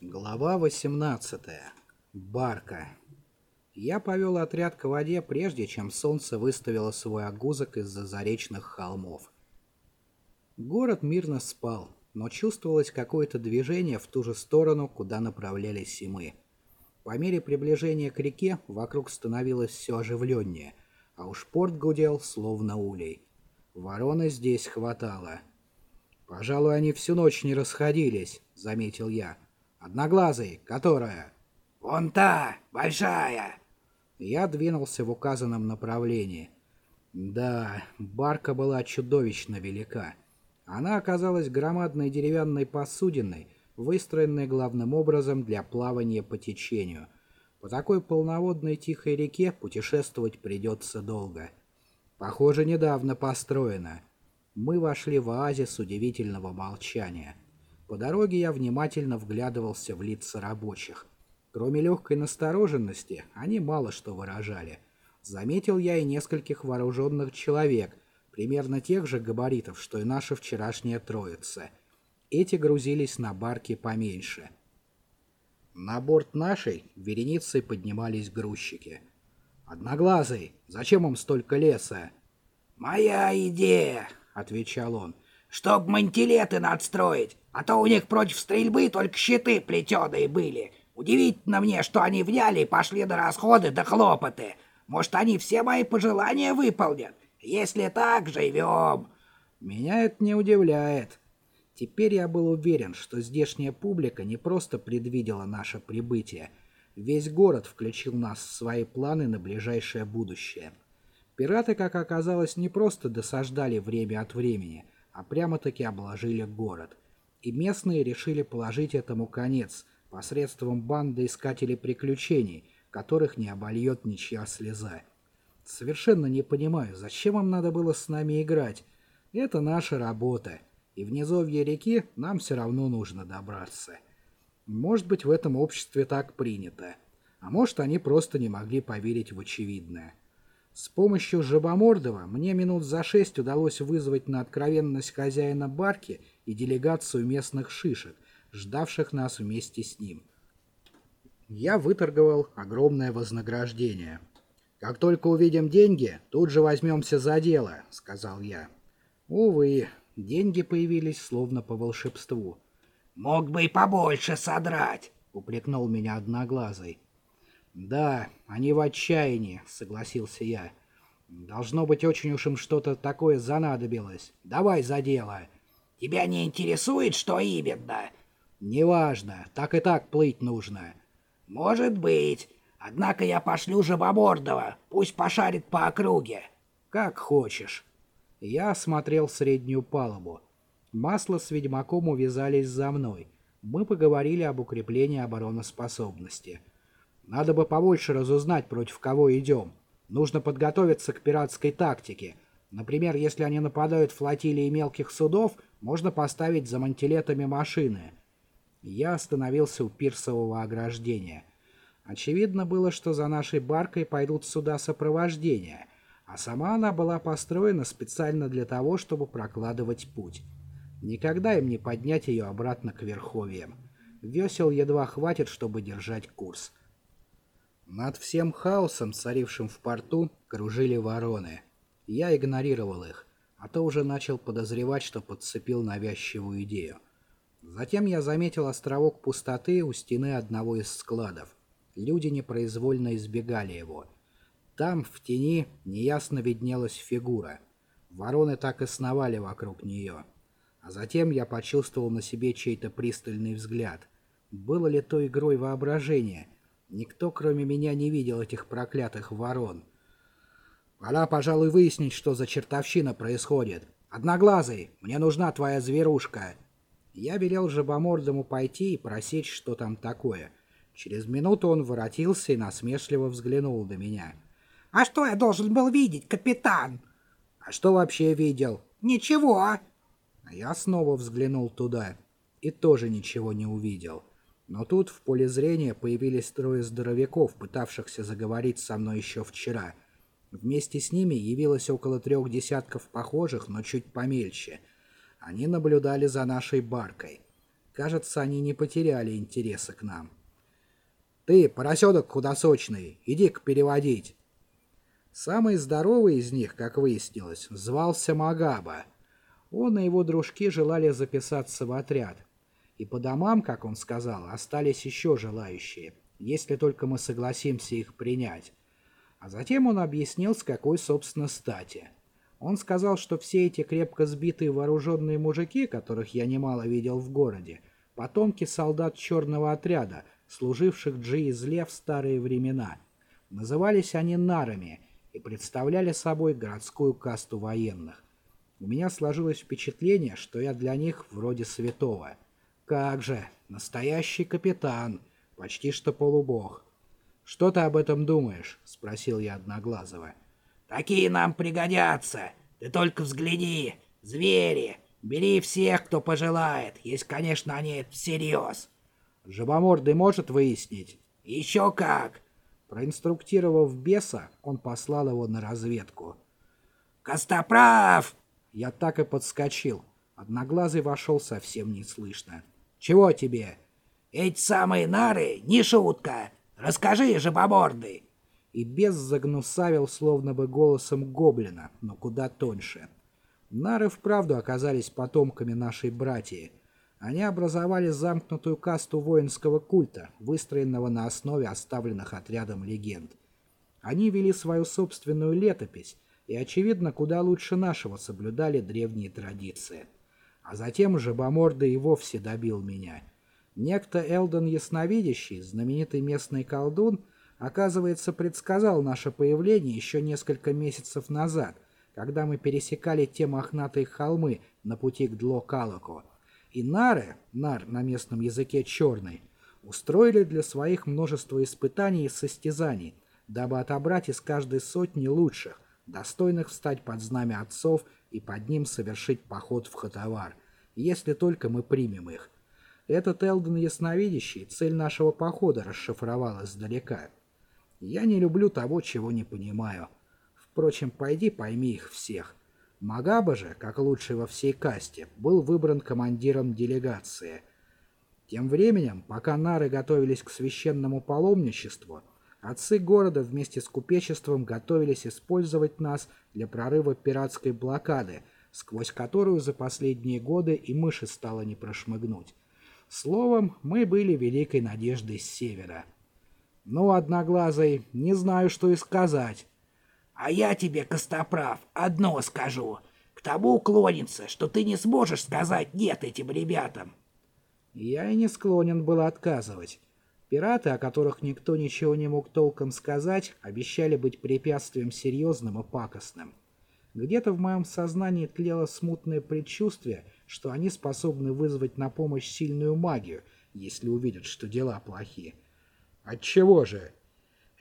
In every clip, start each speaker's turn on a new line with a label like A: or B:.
A: Глава 18. Барка. Я повел отряд к воде, прежде чем солнце выставило свой огузок из-за заречных холмов. Город мирно спал, но чувствовалось какое-то движение в ту же сторону, куда направлялись и мы. По мере приближения к реке вокруг становилось все оживленнее, а уж порт гудел, словно улей. Вороны здесь хватало. «Пожалуй, они всю ночь не расходились», — заметил я. «Одноглазый, которая?»
B: «Вон та, большая!»
A: Я двинулся в указанном направлении. Да, барка была чудовищно велика. Она оказалась громадной деревянной посудиной, выстроенной главным образом для плавания по течению. По такой полноводной тихой реке путешествовать придется долго. Похоже, недавно построена. Мы вошли в оазис удивительного молчания. По дороге я внимательно вглядывался в лица рабочих. Кроме легкой настороженности, они мало что выражали. Заметил я и нескольких вооруженных человек, примерно тех же габаритов, что и наша вчерашняя троица. Эти грузились на барке поменьше. На борт нашей вереницей поднимались грузчики. «Одноглазый, зачем им столько леса?»
B: «Моя идея!» отвечал он. «Чтоб мантилеты надстроить, а то у них против стрельбы только щиты плетеные были. Удивительно мне, что они вняли и пошли на расходы да хлопоты. Может, они все мои пожелания выполнят? Если так, живем!»
A: Меня это не удивляет. Теперь я был уверен, что здешняя публика не просто предвидела наше прибытие. Весь город включил нас в свои планы на ближайшее будущее. Пираты, как оказалось, не просто досаждали время от времени, а прямо-таки обложили город. И местные решили положить этому конец посредством банды искателей приключений, которых не обольет ничья слеза. Совершенно не понимаю, зачем им надо было с нами играть. Это наша работа, и в низовье реки нам все равно нужно добраться. Может быть, в этом обществе так принято. А может, они просто не могли поверить в очевидное. С помощью Жабомордова мне минут за шесть удалось вызвать на откровенность хозяина барки и делегацию местных шишек, ждавших нас вместе с ним. Я выторговал огромное вознаграждение. «Как только увидим деньги, тут же возьмемся за дело», — сказал я. Увы, деньги появились словно по волшебству.
B: «Мог бы и побольше содрать», —
A: упрекнул меня одноглазый. «Да, они в отчаянии», — согласился я. «Должно быть, очень уж им что-то такое занадобилось. Давай за дело».
B: «Тебя не интересует, что именно?»
A: «Неважно, так и так плыть нужно».
B: «Может быть. Однако я пошлю Жабомордова, пусть пошарит по округе».
A: «Как хочешь». Я осмотрел среднюю палубу. Масло с ведьмаком увязались за мной. Мы поговорили об укреплении обороноспособности. Надо бы побольше разузнать, против кого идем. Нужно подготовиться к пиратской тактике. Например, если они нападают флотилии мелких судов, можно поставить за мантилетами машины. Я остановился у пирсового ограждения. Очевидно было, что за нашей баркой пойдут суда сопровождения, а сама она была построена специально для того, чтобы прокладывать путь. Никогда им не поднять ее обратно к верховьям. Весел едва хватит, чтобы держать курс. Над всем хаосом, царившим в порту, кружили вороны. Я игнорировал их, а то уже начал подозревать, что подцепил навязчивую идею. Затем я заметил островок пустоты у стены одного из складов. Люди непроизвольно избегали его. Там, в тени, неясно виднелась фигура. Вороны так и сновали вокруг нее. А затем я почувствовал на себе чей-то пристальный взгляд. Было ли то игрой воображения — Никто, кроме меня, не видел этих проклятых ворон. Пора, пожалуй, выяснить, что за чертовщина происходит. Одноглазый, мне нужна твоя зверушка. Я велел жабомордому пойти и просечь, что там такое. Через минуту он воротился и насмешливо взглянул на меня.
B: «А что я должен был видеть, капитан?»
A: «А что вообще видел?»
B: «Ничего».
A: Я снова взглянул туда и тоже ничего не увидел. Но тут в поле зрения появились трое здоровяков, пытавшихся заговорить со мной еще вчера. Вместе с ними явилось около трех десятков похожих, но чуть помельче. Они наблюдали за нашей баркой. Кажется, они не потеряли интереса к нам. «Ты, поросенок худосочный, иди-ка переводить». Самый здоровый из них, как выяснилось, звался Магаба. Он и его дружки желали записаться в отряд. И по домам, как он сказал, остались еще желающие, если только мы согласимся их принять. А затем он объяснил, с какой, собственно, стати. Он сказал, что все эти крепко сбитые вооруженные мужики, которых я немало видел в городе, потомки солдат черного отряда, служивших Джи Зле в старые времена. Назывались они нарами и представляли собой городскую касту военных. У меня сложилось впечатление, что я для них вроде святого. Как же, настоящий капитан, почти что полубог. «Что ты об этом думаешь?» — спросил я Одноглазого.
B: «Такие нам пригодятся. Ты только взгляни. Звери. Бери всех, кто пожелает, если, конечно, они это всерьез».
A: «Жабомордый может выяснить?»
B: «Еще как!»
A: Проинструктировав беса, он послал его на разведку.
B: «Костоправ!»
A: Я так и подскочил. Одноглазый вошел совсем неслышно. «Чего тебе?»
B: «Эти самые нары не шутка. Расскажи, жабомордый!»
A: И бес загнусавил словно бы голосом гоблина, но куда тоньше. Нары вправду оказались потомками нашей братьи. Они образовали замкнутую касту воинского культа, выстроенного на основе оставленных отрядом легенд. Они вели свою собственную летопись и, очевидно, куда лучше нашего соблюдали древние традиции. А затем жабоморда и вовсе добил меня — Некто Элдон Ясновидящий, знаменитый местный колдун, оказывается, предсказал наше появление еще несколько месяцев назад, когда мы пересекали те мохнатые холмы на пути к Дло-Калаку. И нары, нар на местном языке черный, устроили для своих множество испытаний и состязаний, дабы отобрать из каждой сотни лучших, достойных встать под знамя отцов и под ним совершить поход в Хатавар, если только мы примем их. Этот Элден Ясновидящий цель нашего похода расшифровал издалека. Я не люблю того, чего не понимаю. Впрочем, пойди пойми их всех. Магаба же, как лучший во всей касте, был выбран командиром делегации. Тем временем, пока нары готовились к священному паломничеству, отцы города вместе с купечеством готовились использовать нас для прорыва пиратской блокады, сквозь которую за последние годы и мыши стало не прошмыгнуть. Словом, мы были великой надеждой с севера. Ну, Одноглазый, не знаю, что и сказать.
B: А я тебе, Костоправ, одно скажу. К тому клонится, что ты не сможешь сказать «нет» этим ребятам.
A: Я и не склонен был отказывать. Пираты, о которых никто ничего не мог толком сказать, обещали быть препятствием серьезным и пакостным. Где-то в моем сознании тлело смутное предчувствие — что они способны вызвать на помощь сильную магию, если увидят, что дела плохие. Отчего же?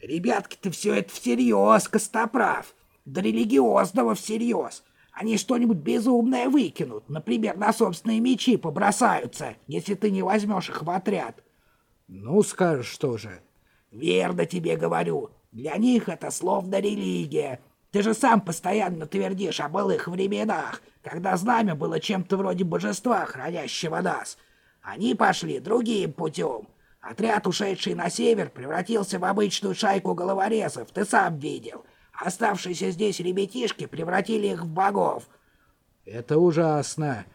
B: Ребятки-то все это всерьез, Костоправ. Да религиозного всерьез. Они что-нибудь безумное выкинут, например, на собственные мечи побросаются, если ты не возьмешь их в отряд.
A: Ну, скажешь, что же?
B: Верно тебе говорю. Для них это словно религия. Ты же сам постоянно твердишь о былых временах, когда знамя было чем-то вроде божества, хранящего нас. Они пошли другим путем. Отряд, ушедший на север, превратился в обычную шайку головорезов, ты сам видел. Оставшиеся здесь ребятишки превратили их в богов.
A: Это ужасно.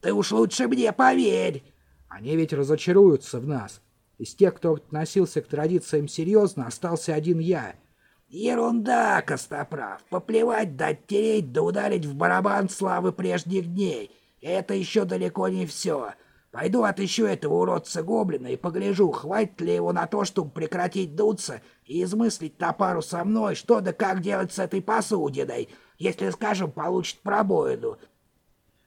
B: Ты уж лучше мне поверь.
A: Они ведь разочаруются в нас. Из тех, кто относился к традициям серьезно, остался один я —
B: Ерунда, Костоправ. Поплевать, дать тереть, да ударить в барабан славы прежних дней. Это еще далеко не все. Пойду отыщу этого уродца-гоблина и погляжу, хватит ли его на то, чтобы прекратить дуться и измыслить на пару со мной, что да как делать с этой посудиной, если, скажем, получит пробоину.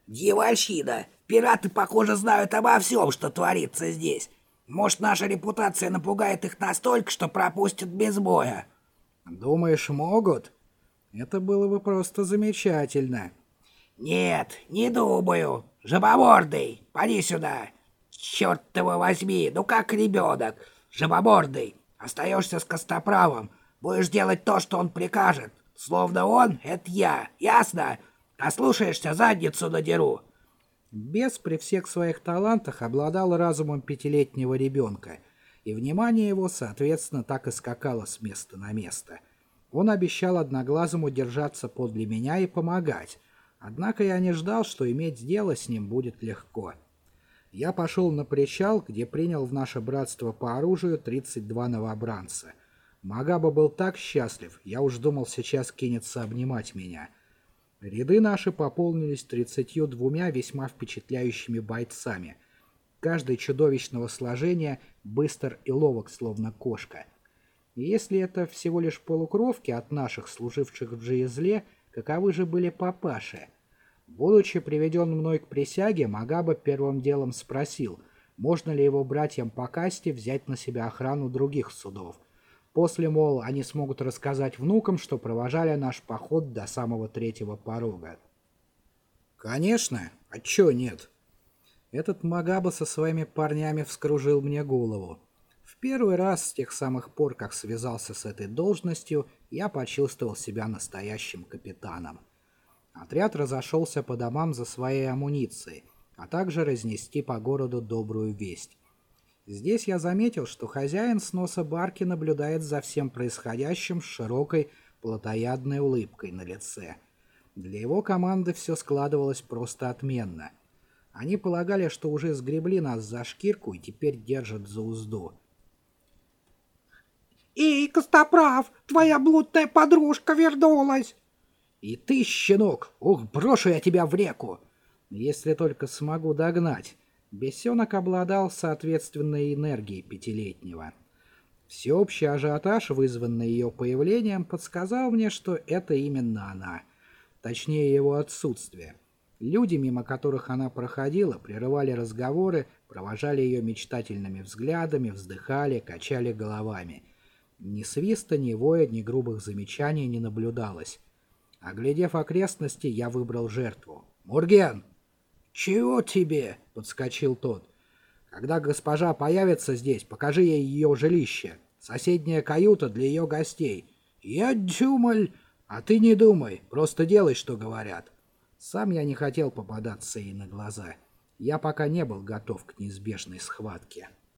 B: Дьявольщина! Пираты, похоже, знают обо всем, что творится здесь. Может, наша репутация напугает их настолько, что пропустят без боя.
A: Думаешь, могут? Это было бы просто замечательно.
B: Нет, не думаю. Жабомордый, поди сюда. Черт его возьми, ну как ребенок. Жабомордый, остаешься с Костоправом. Будешь делать то, что он прикажет. Словно он — это я, ясно? Ослушаешься, задницу надеру.
A: Бес при всех своих талантах обладал разумом пятилетнего ребенка, и внимание его, соответственно, так и скакало с места на место. Он обещал одноглазому держаться подле меня и помогать, однако я не ждал, что иметь дело с ним будет легко. Я пошел на причал, где принял в наше братство по оружию 32 новобранца. Магаба был так счастлив, я уж думал, сейчас кинется обнимать меня — Ряды наши пополнились тридцатью двумя весьма впечатляющими бойцами. Каждый чудовищного сложения быстр и ловок, словно кошка. И если это всего лишь полукровки от наших, служивших в Джиезле, каковы же были папаши? Будучи приведен мной к присяге, Магаба первым делом спросил, можно ли его братьям по касте взять на себя охрану других судов – После, мол, они смогут рассказать внукам, что провожали наш поход до самого третьего порога. Конечно, а чё нет? Этот Магаба со своими парнями вскружил мне голову. В первый раз с тех самых пор, как связался с этой должностью, я почувствовал себя настоящим капитаном. Отряд разошелся по домам за своей амуницией, а также разнести по городу добрую весть. Здесь я заметил, что хозяин с носа барки наблюдает за всем происходящим с широкой, плотоядной улыбкой на лице. Для его команды все складывалось просто отменно. Они полагали, что уже сгребли нас за шкирку и теперь держат за узду.
B: «Эй, Костоправ, твоя блудная подружка вернулась!»
A: «И ты, щенок! Ух, брошу я тебя в реку! Если только смогу догнать!» Бесенок обладал соответственной энергией пятилетнего. Всеобщий ажиотаж, вызванный ее появлением, подсказал мне, что это именно она. Точнее, его отсутствие. Люди, мимо которых она проходила, прерывали разговоры, провожали ее мечтательными взглядами, вздыхали, качали головами. Ни свиста, ни воя, ни грубых замечаний не наблюдалось. Оглядев окрестности, я выбрал жертву. «Мурген!» «Чего тебе?» — подскочил тот. «Когда госпожа появится здесь, покажи ей ее жилище. Соседняя каюта для ее гостей. Я думал...» «А ты не думай, просто делай, что говорят». Сам я не хотел попадаться ей на глаза. Я пока не был готов к неизбежной схватке.